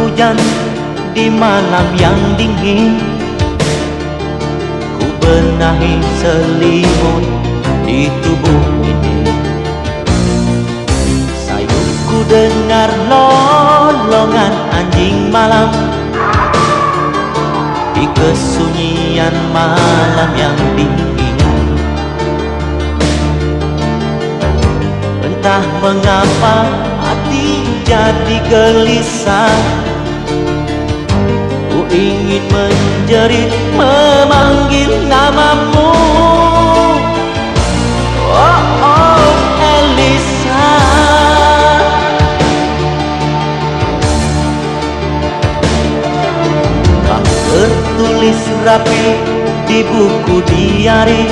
hujan di malam yang dingin. Ku benahi selimut di tubuh ini. Sayupku dengar lolongan anjing malam. Di kesunyian malam yang dingin. Entah mengapa hati jadi gelisah ingin menjerit memanggil namamu. Oh oh Elisa. Kau tertulis rapi di buku diari.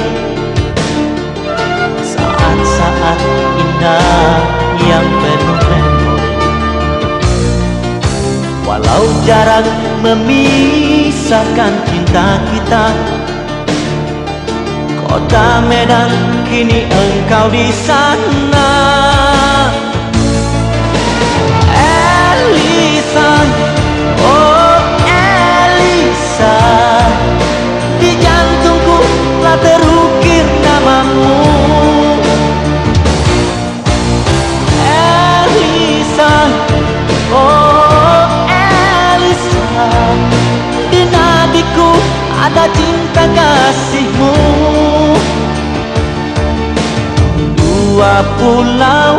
Saat-saat indah yang penuh memori Walau jarak memisahkan cinta kita. Kota Medan kini engkau di sana cinta kasihmu. Dua pulau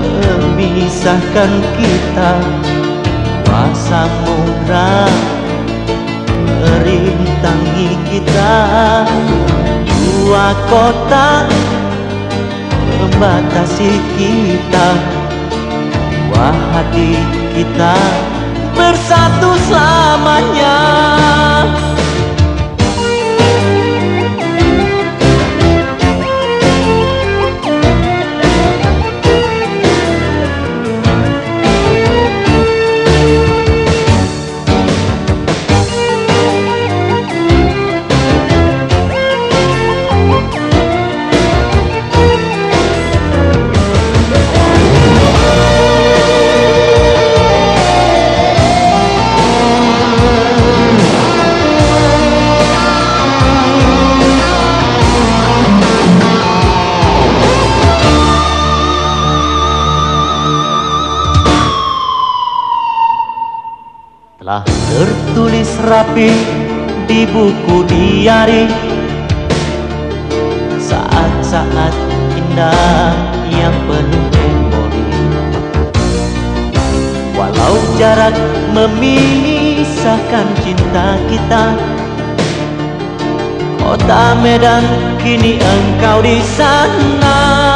memisahkan kita Dua samudra merintangi kita. Dua kota membatasi kita Dua hati kita bersatu selamanya tertulis rapi di buku diari. Saat-saat indah yang penuh memori. Walau jarak memisahkan cinta kita Kota Medan kini engkau di sana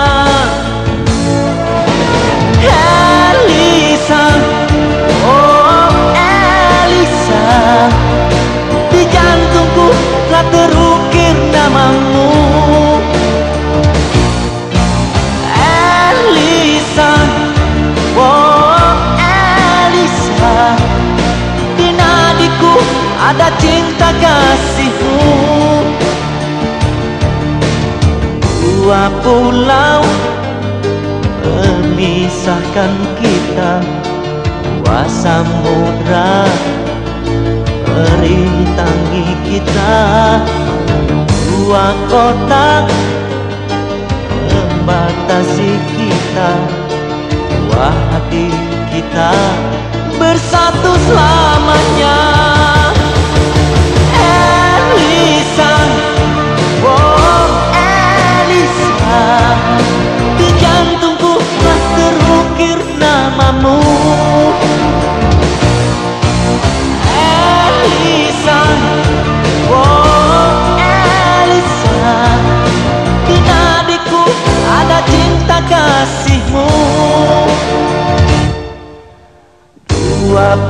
Dua pulau memisahkan kita Dua samudra merintangi kita. Dua kota membatasi kita Dua hati kita bersatu selamanya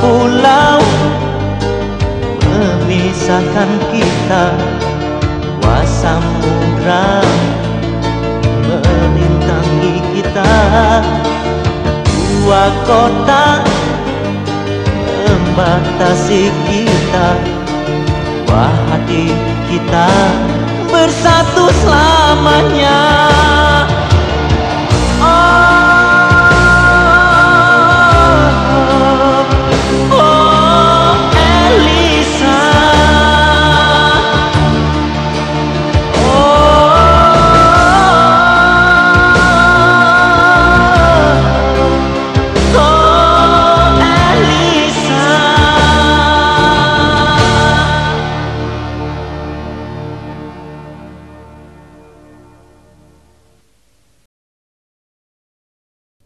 pulau memisahkan kita. Dua samudra merintangi kita. Dua kota membatasi kita. Dua hati kita bersatu selamanya